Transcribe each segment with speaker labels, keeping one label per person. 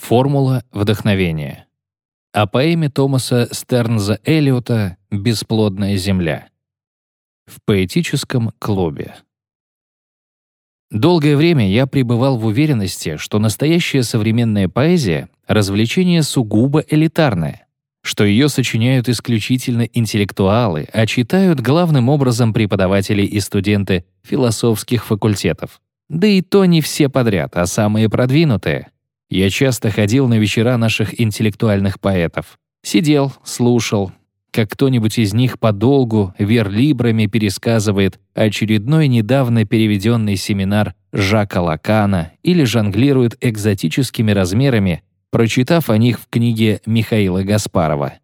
Speaker 1: Формула вдохновения. О поэме Томаса Стернза Эллиота «Бесплодная земля». В поэтическом клубе. Долгое время я пребывал в уверенности, что настоящая современная поэзия — развлечение сугубо элитарное, что ее сочиняют исключительно интеллектуалы, а читают главным образом преподаватели и студенты философских факультетов. Да и то не все подряд, а самые продвинутые — я часто ходил на вечера наших интеллектуальных поэтов. Сидел, слушал, как кто-нибудь из них подолгу верлибрами пересказывает очередной недавно переведенный семинар Жака Лакана или жонглирует экзотическими размерами, прочитав о них в книге Михаила Гаспарова.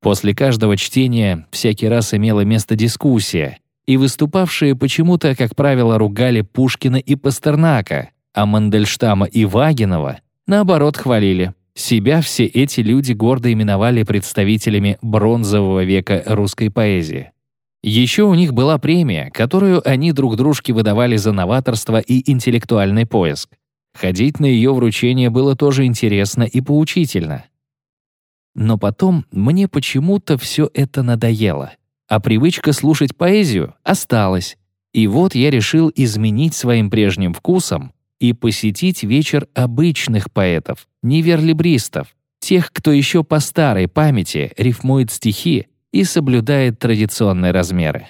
Speaker 1: После каждого чтения всякий раз имела место дискуссия, и выступавшие почему-то, как правило, ругали Пушкина и Пастернака, а Мандельштама и Вагинова наоборот, хвалили. Себя все эти люди гордо именовали представителями бронзового века русской поэзии. Еще у них была премия, которую они друг дружке выдавали за новаторство и интеллектуальный поиск. Ходить на ее вручение было тоже интересно и поучительно. Но потом мне почему-то все это надоело, а привычка слушать поэзию осталась. И вот я решил изменить своим прежним вкусом и посетить вечер обычных поэтов, не верлибристов, тех, кто еще по старой памяти рифмует стихи и соблюдает традиционные размеры.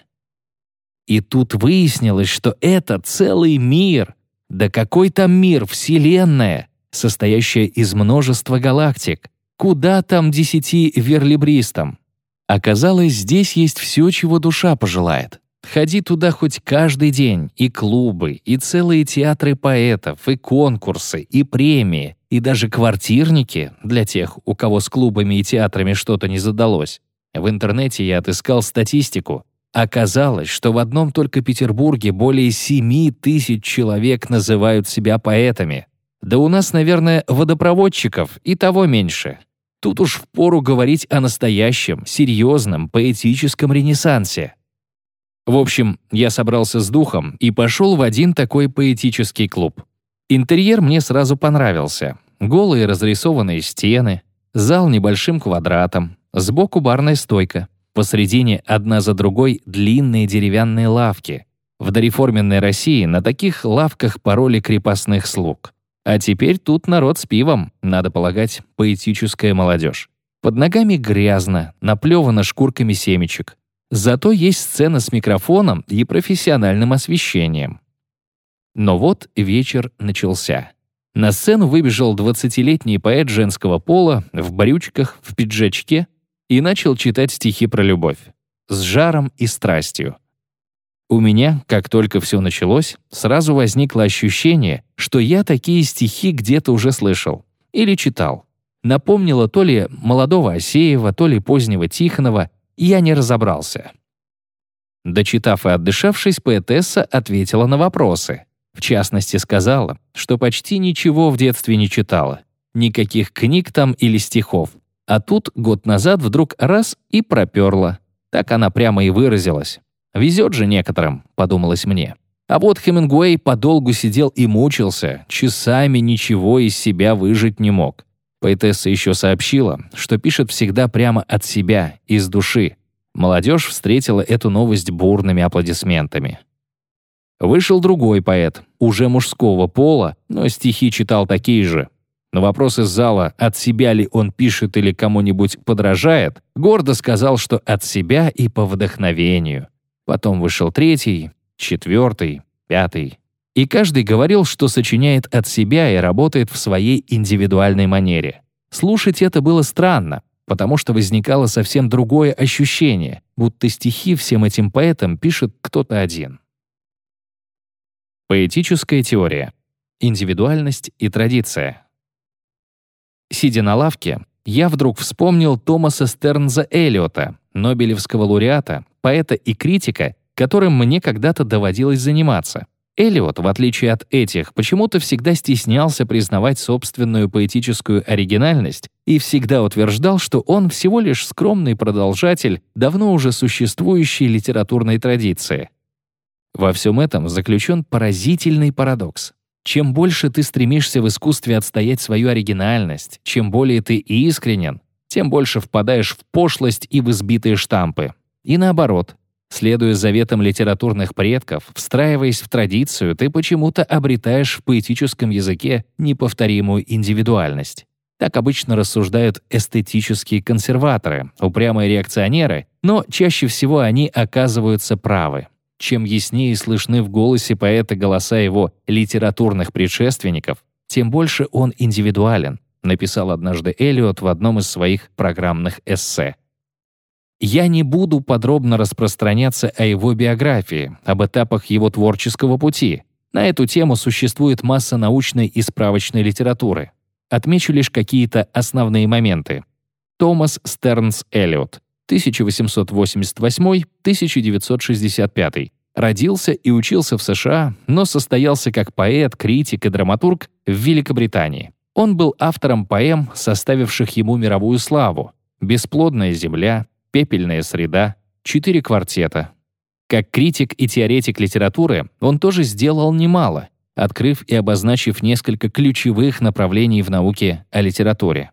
Speaker 1: И тут выяснилось, что это целый мир, да какой там мир, Вселенная, состоящая из множества галактик. Куда там десяти верлибристам? Оказалось, здесь есть все, чего душа пожелает. Ходи туда хоть каждый день, и клубы, и целые театры поэтов, и конкурсы, и премии, и даже квартирники для тех, у кого с клубами и театрами что-то не задалось. В интернете я отыскал статистику. Оказалось, что в одном только Петербурге более 7 тысяч человек называют себя поэтами. Да у нас, наверное, водопроводчиков и того меньше. Тут уж впору говорить о настоящем, серьезном, поэтическом ренессансе. В общем, я собрался с духом и пошел в один такой поэтический клуб. Интерьер мне сразу понравился. Голые разрисованные стены, зал небольшим квадратом, сбоку барная стойка, посредине одна за другой длинные деревянные лавки. В дореформенной России на таких лавках пароли крепостных слуг. А теперь тут народ с пивом, надо полагать, поэтическая молодежь. Под ногами грязно, наплевано шкурками семечек. Зато есть сцена с микрофоном и профессиональным освещением. Но вот вечер начался. На сцену выбежал 20-летний поэт женского пола в брючках, в пиджачке и начал читать стихи про любовь. С жаром и страстью. У меня, как только все началось, сразу возникло ощущение, что я такие стихи где-то уже слышал или читал. Напомнило то ли молодого Осеева, то ли позднего Тихонова, я не разобрался. Дочитав и отдышавшись, поэтесса ответила на вопросы. В частности, сказала, что почти ничего в детстве не читала. Никаких книг там или стихов. А тут год назад вдруг раз и проперла. Так она прямо и выразилась. «Везет же некоторым», — подумалось мне. А вот Хемингуэй подолгу сидел и мучился, часами ничего из себя выжить не мог. Поэтесса еще сообщила, что пишет всегда прямо от себя, из души. Молодежь встретила эту новость бурными аплодисментами. Вышел другой поэт, уже мужского пола, но стихи читал такие же. На вопрос из зала, от себя ли он пишет или кому-нибудь подражает, гордо сказал, что от себя и по вдохновению. Потом вышел третий, четвертый, пятый. И каждый говорил, что сочиняет от себя и работает в своей индивидуальной манере. Слушать это было странно, потому что возникало совсем другое ощущение, будто стихи всем этим поэтам пишет кто-то один. Поэтическая теория. Индивидуальность и традиция. Сидя на лавке, я вдруг вспомнил Томаса Стернза Эллиота, Нобелевского лауреата, поэта и критика, которым мне когда-то доводилось заниматься. Элиот, в отличие от этих, почему-то всегда стеснялся признавать собственную поэтическую оригинальность и всегда утверждал, что он всего лишь скромный продолжатель давно уже существующей литературной традиции. Во всем этом заключен поразительный парадокс. Чем больше ты стремишься в искусстве отстоять свою оригинальность, чем более ты искренен, тем больше впадаешь в пошлость и в избитые штампы. И наоборот, следуя заветам литературных предков, встраиваясь в традицию, ты почему-то обретаешь в поэтическом языке неповторимую индивидуальность. Так обычно рассуждают эстетические консерваторы, упрямые реакционеры, но чаще всего они оказываются правы чем яснее слышны в голосе поэта голоса его литературных предшественников, тем больше он индивидуален, написал однажды Элиот в одном из своих программных эссе. Я не буду подробно распространяться о его биографии, об этапах его творческого пути. На эту тему существует масса научной и справочной литературы. Отмечу лишь какие-то основные моменты. Томас Стернс Эллиот, 1888-1965. Родился и учился в США, но состоялся как поэт, критик и драматург в Великобритании. Он был автором поэм, составивших ему мировую славу «Бесплодная земля», «Пепельная среда», «Четыре квартета». Как критик и теоретик литературы он тоже сделал немало, открыв и обозначив несколько ключевых направлений в науке о литературе.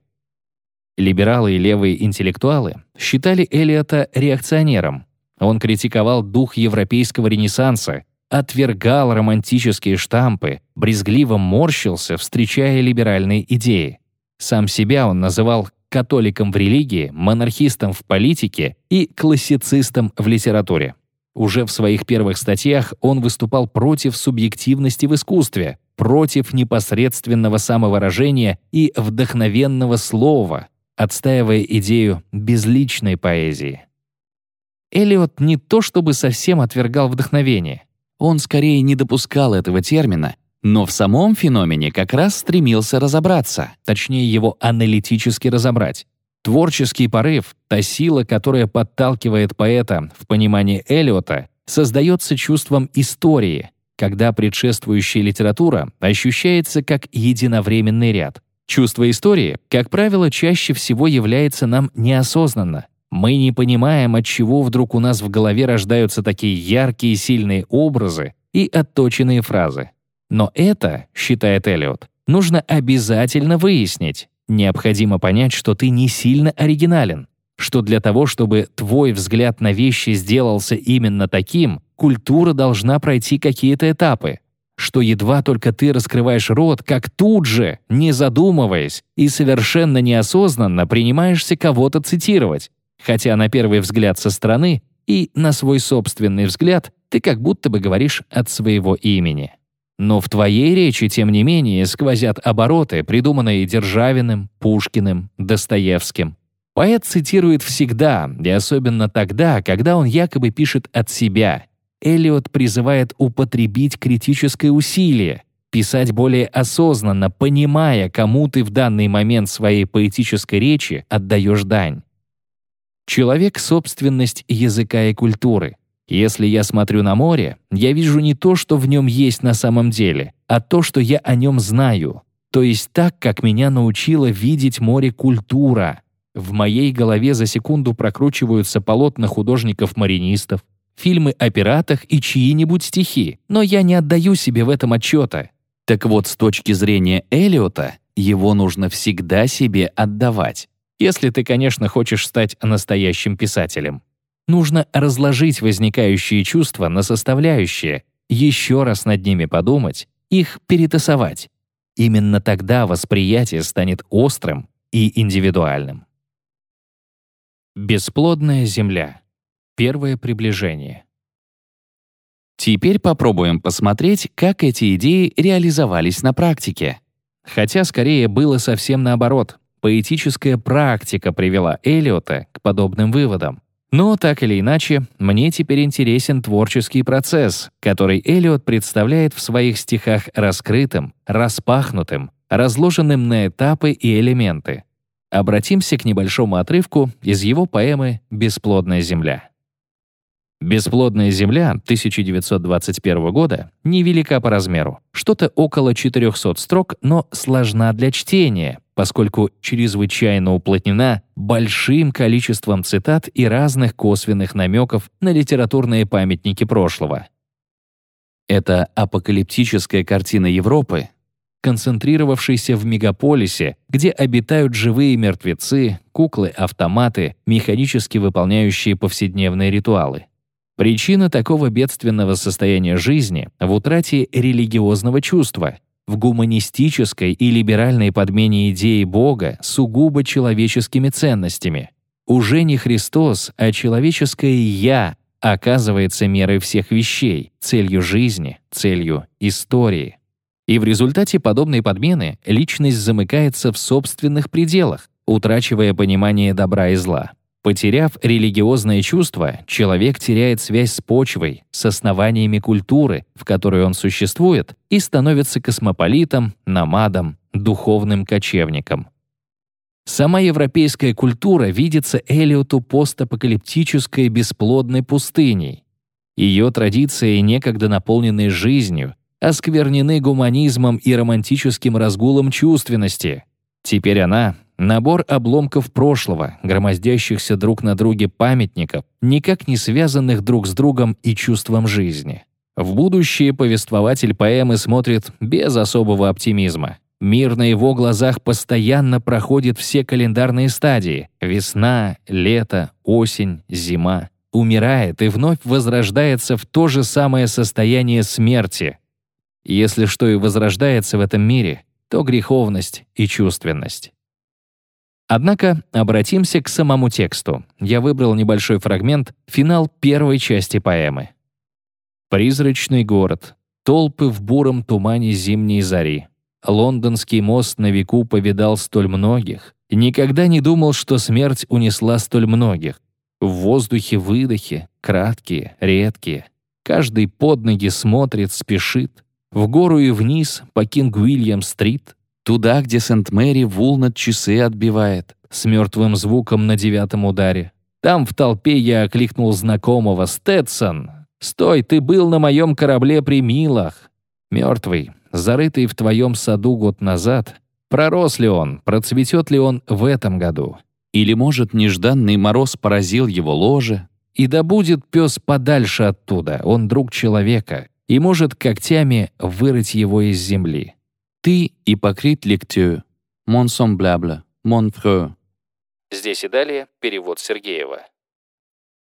Speaker 1: Либералы и левые интеллектуалы считали Элиота реакционером. Он критиковал дух европейского ренессанса, отвергал романтические штампы, брезгливо морщился, встречая либеральные идеи. Сам себя он называл католиком в религии, монархистом в политике и классицистом в литературе. Уже в своих первых статьях он выступал против субъективности в искусстве, против непосредственного самовыражения и вдохновенного слова, отстаивая идею безличной поэзии. Элиот не то чтобы совсем отвергал вдохновение. Он скорее не допускал этого термина, но в самом феномене как раз стремился разобраться, точнее его аналитически разобрать. Творческий порыв, та сила, которая подталкивает поэта в понимании Элиота, создается чувством истории, когда предшествующая литература ощущается как единовременный ряд. Чувство истории, как правило, чаще всего является нам неосознанно. Мы не понимаем, от чего вдруг у нас в голове рождаются такие яркие и сильные образы и отточенные фразы. Но это, считает Эллиот, нужно обязательно выяснить. Необходимо понять, что ты не сильно оригинален, что для того, чтобы твой взгляд на вещи сделался именно таким, культура должна пройти какие-то этапы, что едва только ты раскрываешь рот, как тут же, не задумываясь и совершенно неосознанно принимаешься кого-то цитировать, хотя на первый взгляд со стороны и на свой собственный взгляд ты как будто бы говоришь от своего имени. Но в твоей речи, тем не менее, сквозят обороты, придуманные Державиным, Пушкиным, Достоевским. Поэт цитирует всегда, и особенно тогда, когда он якобы пишет от себя, Эллиот призывает употребить критическое усилие, писать более осознанно, понимая, кому ты в данный момент своей поэтической речи отдаешь дань. Человек — собственность языка и культуры. Если я смотрю на море, я вижу не то, что в нем есть на самом деле, а то, что я о нем знаю. То есть так, как меня научила видеть море культура. В моей голове за секунду прокручиваются полотна художников-маринистов, фильмы о пиратах и чьи-нибудь стихи, но я не отдаю себе в этом отчета. Так вот, с точки зрения Элиота, его нужно всегда себе отдавать. Если ты, конечно, хочешь стать настоящим писателем. Нужно разложить возникающие чувства на составляющие, еще раз над ними подумать, их перетасовать. Именно тогда восприятие станет острым и индивидуальным. Бесплодная земля. Первое приближение. Теперь попробуем посмотреть, как эти идеи реализовались на практике. Хотя скорее было совсем наоборот. Поэтическая практика привела Элиота к подобным выводам. Но так или иначе, мне теперь интересен творческий процесс, который Элиот представляет в своих стихах раскрытым, распахнутым, разложенным на этапы и элементы. Обратимся к небольшому отрывку из его поэмы «Бесплодная земля». Бесплодная земля 1921 года невелика по размеру, что-то около 400 строк, но сложна для чтения, поскольку чрезвычайно уплотнена большим количеством цитат и разных косвенных намеков на литературные памятники прошлого.
Speaker 2: Это апокалиптическая картина Европы,
Speaker 1: концентрировавшейся в мегаполисе, где обитают живые мертвецы, куклы-автоматы, механически выполняющие повседневные ритуалы. Причина такого бедственного состояния жизни в утрате религиозного чувства, в гуманистической и либеральной подмене идеи Бога сугубо человеческими ценностями. Уже не Христос, а человеческое «я» оказывается мерой всех вещей, целью жизни, целью истории. И в результате подобной подмены личность замыкается в собственных пределах, утрачивая понимание добра и зла. Потеряв религиозное чувство, человек теряет связь с почвой, с основаниями культуры, в которой он существует, и становится космополитом, намадом, духовным кочевником. Сама европейская культура видится Элиоту постапокалиптической бесплодной пустыней. Ее традиции, некогда наполненные жизнью, осквернены гуманизмом и романтическим разгулом чувственности. Теперь она Набор обломков прошлого, громоздящихся друг на друге памятников, никак не связанных друг с другом и чувством жизни. В будущее повествователь поэмы смотрит без особого оптимизма. Мир на его глазах постоянно проходит все календарные стадии — весна, лето, осень, зима. Умирает и вновь возрождается в то же самое состояние смерти. Если что и возрождается в этом мире, то греховность и чувственность. Однако обратимся к самому тексту. Я выбрал небольшой фрагмент, финал первой части поэмы. «Призрачный город, толпы в буром тумане зимней зари. Лондонский мост на веку повидал столь многих, никогда не думал, что смерть унесла столь многих. В воздухе выдохи, краткие, редкие. Каждый под ноги смотрит, спешит. В гору и вниз по Кинг-Уильям-стрит
Speaker 2: Туда, где Сент-Мэри Вулнат часы отбивает.
Speaker 1: С мертвым звуком на девятом ударе. Там в толпе я окликнул знакомого. «Сtetson! Стой, ты был на моем корабле при Милах!» Мертвый, зарытый в твоем саду год назад. Пророс ли он, процветет ли он в этом году?
Speaker 2: Или, может, нежданный мороз поразил его ложе?
Speaker 1: И да будет пес подальше оттуда, он друг человека, и может когтями вырыть его из земли.
Speaker 2: Ты — ипокрит лектю, mon semblable, mon frère.
Speaker 1: Здесь и далее перевод Сергеева.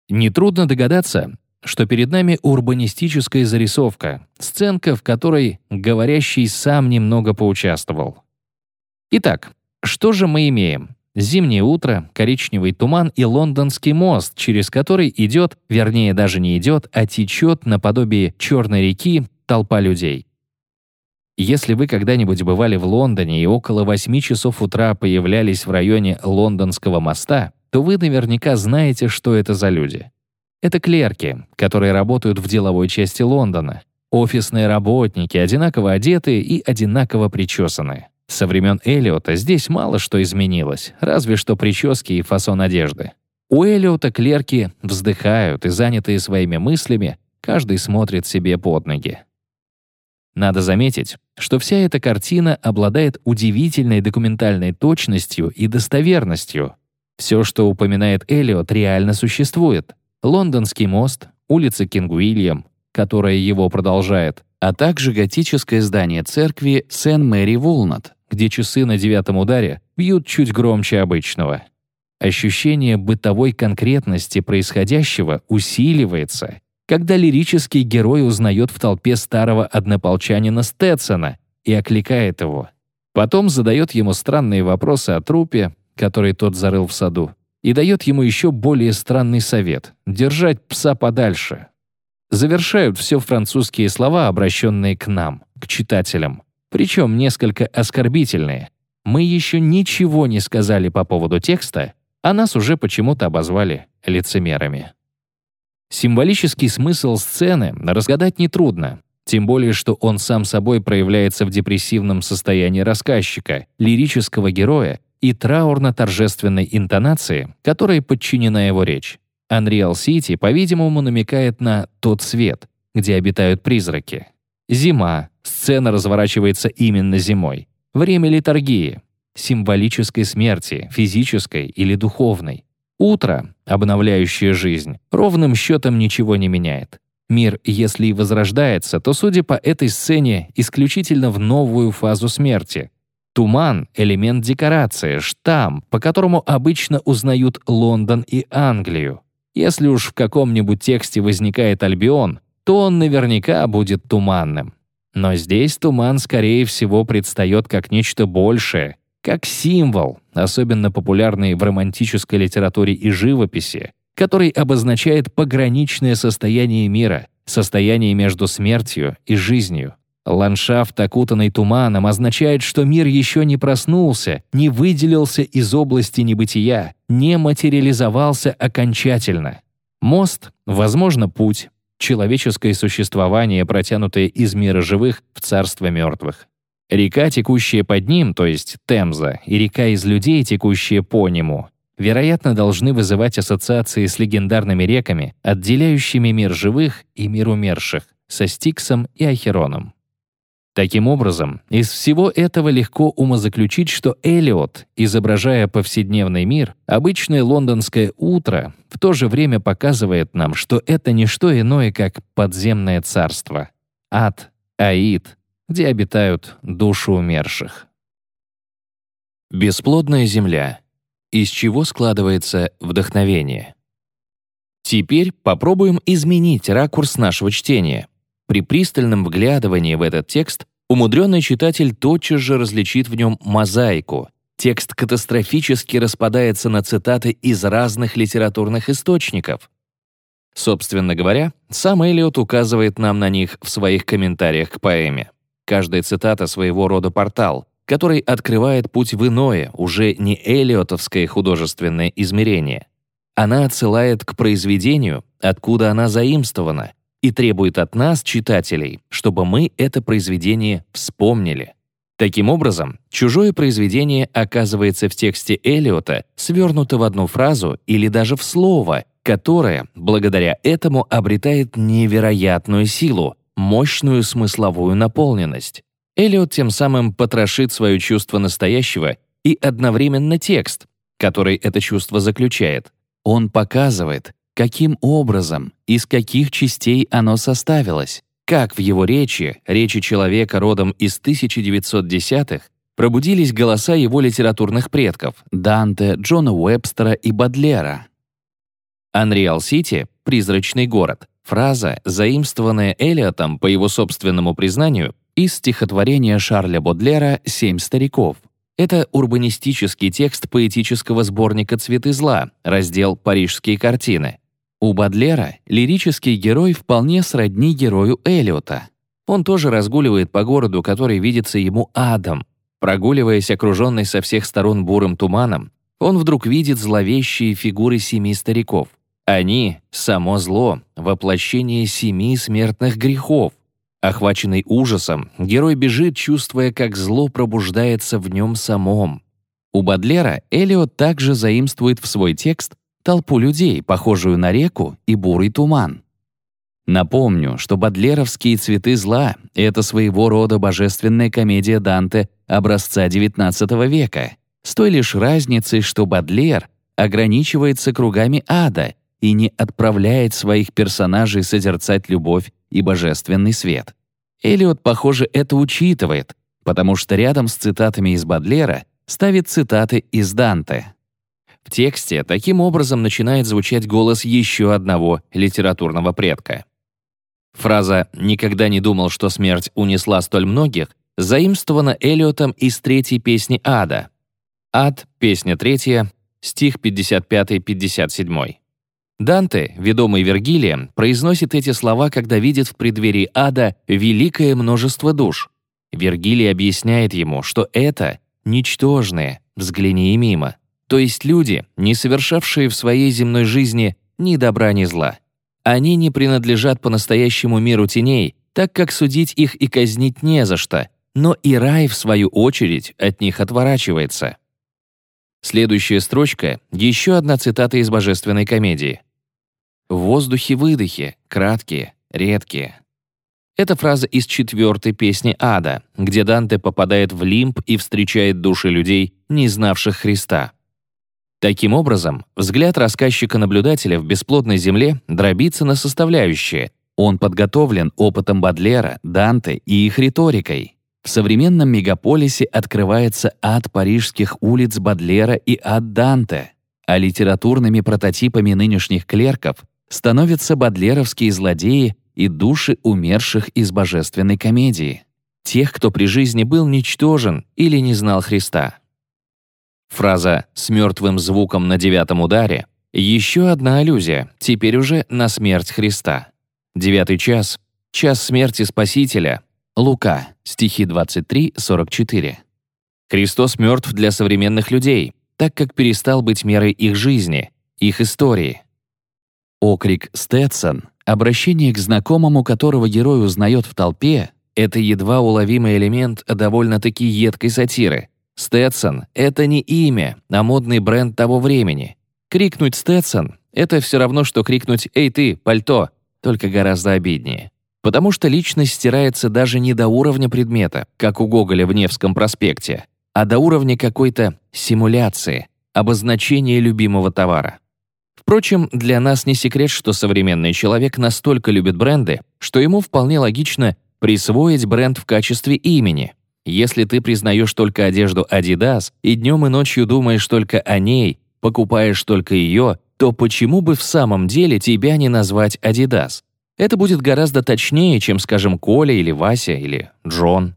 Speaker 1: Нетрудно догадаться, что перед нами урбанистическая зарисовка, сценка, в которой говорящий сам немного поучаствовал. Итак, что же мы имеем? Зимнее утро, коричневый туман и лондонский мост, через который идет, вернее даже не идет, а течет наподобие черной реки толпа людей. Если вы когда-нибудь бывали в Лондоне и около 8 часов утра появлялись в районе Лондонского моста, то вы наверняка знаете, что это за люди. Это клерки, которые работают в деловой части Лондона. Офисные работники, одинаково одетые и одинаково причесанные. Со времен Эллиота здесь мало что изменилось, разве что прически и фасон одежды. У Эллиота клерки вздыхают и, занятые своими мыслями, каждый смотрит себе под ноги. Надо заметить, что вся эта картина обладает удивительной документальной точностью и достоверностью. Все, что упоминает Эллиот, реально существует. Лондонский мост, улица Кингуильям, которая его продолжает, а также готическое здание церкви Сен-Мэри-Вулнат, где часы на девятом ударе бьют чуть громче обычного. Ощущение бытовой конкретности происходящего усиливается, когда лирический герой узнает в толпе старого однополчанина Стетсона и окликает его. Потом задает ему странные вопросы о трупе, который тот зарыл в саду, и дает ему еще более странный совет — держать пса подальше. Завершают все французские слова, обращенные к нам, к читателям, причем несколько оскорбительные. Мы еще ничего не сказали по поводу текста, а нас уже почему-то обозвали лицемерами. Символический смысл сцены разгадать нетрудно, тем более что он сам собой проявляется в депрессивном состоянии рассказчика, лирического героя и траурно-торжественной интонации, которой подчинена его речь. Unreal City, по-видимому, намекает на тот свет, где обитают призраки. Зима. Сцена разворачивается именно зимой. Время литургии. Символической смерти, физической или духовной. Утро, обновляющее жизнь, ровным счетом ничего не меняет. Мир, если и возрождается, то, судя по этой сцене, исключительно в новую фазу смерти. Туман — элемент декорации, штамм, по которому обычно узнают Лондон и Англию. Если уж в каком-нибудь тексте возникает Альбион, то он наверняка будет туманным. Но здесь туман, скорее всего, предстает как нечто большее, как символ, особенно популярный в романтической литературе и живописи, который обозначает пограничное состояние мира, состояние между смертью и жизнью. Ландшафт, окутанный туманом, означает, что мир еще не проснулся, не выделился из области небытия, не материализовался окончательно. Мост, возможно, путь, человеческое существование, протянутое из мира живых в царство мертвых. Река, текущая под ним, то есть Темза, и река из людей, текущая по нему, вероятно, должны вызывать ассоциации с легендарными реками, отделяющими мир живых и мир умерших, со Стиксом и Ахероном. Таким образом, из всего этого легко умозаключить, что Элиот, изображая повседневный мир, обычное лондонское утро, в то же время показывает нам, что это не что иное, как подземное царство. Ад, Аид, где обитают души умерших. Бесплодная земля. Из чего складывается вдохновение? Теперь попробуем изменить ракурс нашего чтения. При пристальном вглядывании в этот текст умудренный читатель тотчас же различит в нем мозаику. Текст катастрофически распадается на цитаты из разных литературных источников. Собственно говоря, сам Элиот указывает нам на них в своих комментариях к поэме. Каждая цитата своего рода портал, который открывает путь в иное, уже не элиотовское художественное измерение. Она отсылает к произведению, откуда она заимствована, и требует от нас, читателей, чтобы мы это произведение вспомнили. Таким образом, чужое произведение оказывается в тексте Элиота свернуто в одну фразу или даже в слово, которое, благодаря этому, обретает невероятную силу, мощную смысловую наполненность. Элиот тем самым потрошит свое чувство настоящего и одновременно текст, который это чувство заключает. Он показывает, каким образом, из каких частей оно составилось, как в его речи, речи человека родом из 1910-х, пробудились голоса его литературных предков Данте, Джона Уэбстера и Бадлера. Анриал-Сити — призрачный город. Фраза, заимствованная Элиотом по его собственному признанию из стихотворения Шарля Бодлера «Семь стариков». Это урбанистический текст поэтического сборника «Цветы зла», раздел «Парижские картины». У Бадлера лирический герой вполне сродни герою Элиота. Он тоже разгуливает по городу, который видится ему адом. Прогуливаясь, окруженный со всех сторон бурым туманом, он вдруг видит зловещие фигуры семи стариков. Они — само зло, воплощение семи смертных грехов. Охваченный ужасом, герой бежит, чувствуя, как зло пробуждается в нем самом. У Бадлера Элиот также заимствует в свой текст толпу людей, похожую на реку и бурый туман. Напомню, что Бадлеровские «Цветы зла» — это своего рода божественная комедия Данте образца XIX века, с той лишь разницей, что Бадлер ограничивается кругами ада и не отправляет своих персонажей созерцать любовь и божественный свет. Элиот, похоже, это учитывает, потому что рядом с цитатами из Бадлера ставит цитаты из Данте. В тексте таким образом начинает звучать голос еще одного литературного предка. Фраза «никогда не думал, что смерть унесла столь многих» заимствована Элиотом из третьей песни Ада. Ад, песня третья, стих 55-57. Данте, ведомый Вергилием, произносит эти слова, когда видит в преддверии ада великое множество душ. Вергилий объясняет ему, что это ничтожные, взгляни и мимо то есть люди, не совершавшие в своей земной жизни ни добра, ни зла. Они не принадлежат по-настоящему миру теней, так как судить их и казнить не за что, но и рай, в свою очередь, от них отворачивается. Следующая строчка — еще одна цитата из божественной комедии. «В воздухе выдохи, краткие, редкие». Это фраза из четвертой песни Ада, где Данте попадает в лимб и встречает души людей, не знавших Христа. Таким образом, взгляд рассказчика-наблюдателя в бесплодной земле дробится на составляющие.
Speaker 2: Он подготовлен опытом Бадлера, Данте и их риторикой. В современном мегаполисе открывается ад парижских улиц Бадлера и ад Данте, а литературными прототипами нынешних клерков становятся бадлеровские злодеи и души умерших из божественной комедии, тех, кто при жизни был ничтожен или не знал Христа. Фраза «с мертвым звуком на девятом ударе» — еще одна аллюзия, теперь уже на смерть Христа. Девятый час — час смерти Спасителя. Лука, стихи 23-44. Христос мертв для современных людей, так как перестал быть мерой их жизни, их истории. Окрик «Стэдсон», обращение к знакомому, которого герой узнает в толпе, это едва уловимый элемент довольно-таки едкой сатиры. Стэдсон — это не имя, а модный бренд того времени. Крикнуть «Стэдсон» — это все равно, что крикнуть «Эй ты, пальто!» только гораздо обиднее. Потому что личность стирается даже не до уровня предмета, как у Гоголя в Невском проспекте, а до уровня какой-то симуляции, обозначения любимого товара. Впрочем, для нас не секрет, что современный человек настолько любит бренды, что ему вполне логично присвоить бренд в качестве имени. Если ты признаешь только одежду Adidas и днем и ночью думаешь только о ней, покупаешь только ее, то почему бы в самом деле тебя не назвать Adidas? Это будет гораздо точнее, чем, скажем, Коля или Вася или Джон.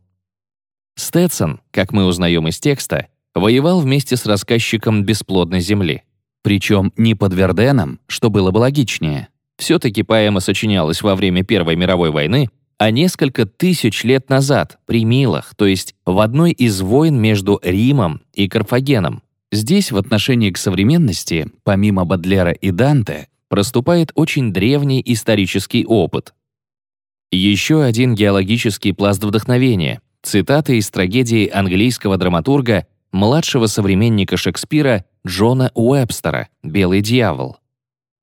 Speaker 2: Сtetson, как мы узнаем из текста, воевал вместе с рассказчиком бесплодной земли. Причем не под Верденом, что было бы логичнее. Все-таки поэма сочинялась во время Первой мировой войны, а несколько тысяч лет назад, при Милах, то есть в одной из войн между Римом и Карфагеном. Здесь в отношении к современности, помимо Бадлера и Данте, проступает очень древний исторический опыт. Еще один геологический пласт вдохновения — цитаты из трагедии английского драматурга, младшего современника Шекспира Джона Уэбстера «Белый дьявол».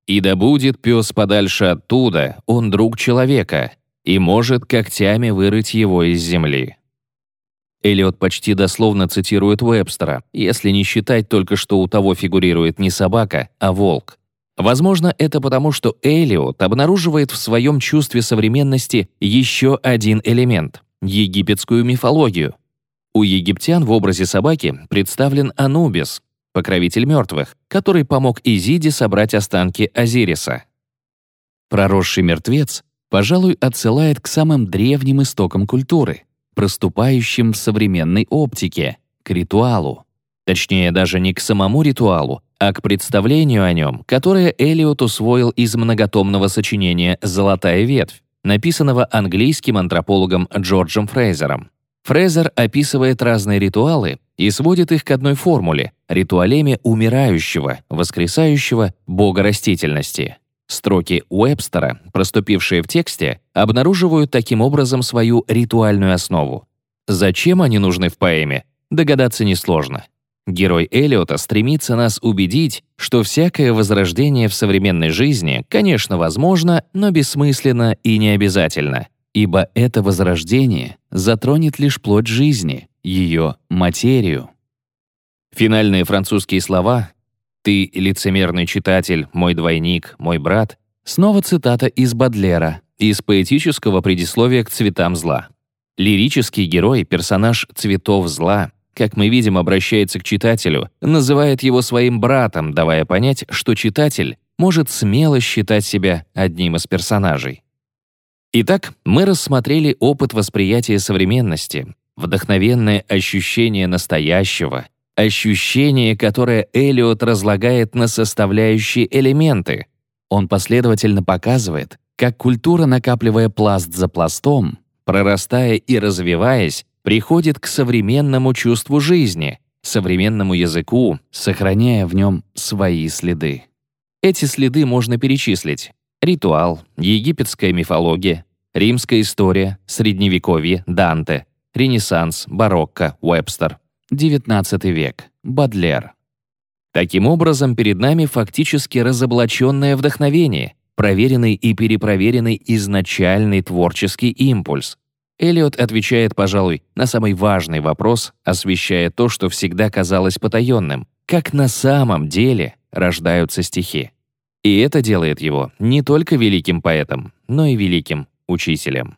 Speaker 2: «И да будет пес подальше оттуда, он друг человека, и может когтями вырыть его из земли». Эллиот почти дословно цитирует Уэбстера, если не считать только, что у того фигурирует не собака, а волк. Возможно, это потому, что Эллиот обнаруживает в своем чувстве современности еще один элемент — египетскую мифологию. У египтян в образе собаки представлен Анубис, покровитель мертвых, который помог Изиде собрать останки Азириса. Проросший мертвец, пожалуй, отсылает к самым древним истокам культуры — проступающим в современной оптике, к ритуалу. Точнее, даже не к самому ритуалу, а к представлению о нем, которое Элиот усвоил из многотомного сочинения «Золотая ветвь», написанного английским антропологом Джорджем Фрейзером. Фрейзер описывает разные ритуалы и сводит их к одной формуле — ритуалеме умирающего, воскресающего бога растительности. Строки Уэбстера, проступившие в тексте, обнаруживают таким образом свою ритуальную основу. Зачем они нужны в поэме, догадаться несложно. Герой Элиота стремится нас убедить, что всякое возрождение в современной жизни, конечно, возможно, но бессмысленно и необязательно, ибо это возрождение затронет лишь плоть жизни, ее материю. Финальные французские слова «Ты, лицемерный читатель, мой двойник, мой брат» снова цитата из Бадлера, из поэтического предисловия к «Цветам зла». Лирический герой, персонаж «Цветов зла», как мы видим, обращается к читателю, называет его своим братом, давая понять, что читатель может смело считать себя одним из персонажей. Итак, мы рассмотрели опыт восприятия современности, вдохновенное ощущение настоящего — ощущение, которое Элиот разлагает на составляющие элементы. Он последовательно показывает, как культура, накапливая пласт за пластом, прорастая и развиваясь, приходит к современному чувству жизни, современному языку, сохраняя в нем свои следы. Эти следы можно перечислить. Ритуал, египетская мифология, римская история, средневековье, Данте, Ренессанс, барокко, Уэбстер, XIX век. Бадлер. Таким образом, перед нами фактически разоблаченное вдохновение, проверенный и перепроверенный изначальный творческий импульс. Эллиот отвечает, пожалуй, на самый важный вопрос, освещая то, что всегда казалось потаенным, как на самом деле рождаются стихи. И это делает его не только великим поэтом,
Speaker 1: но и великим учителем.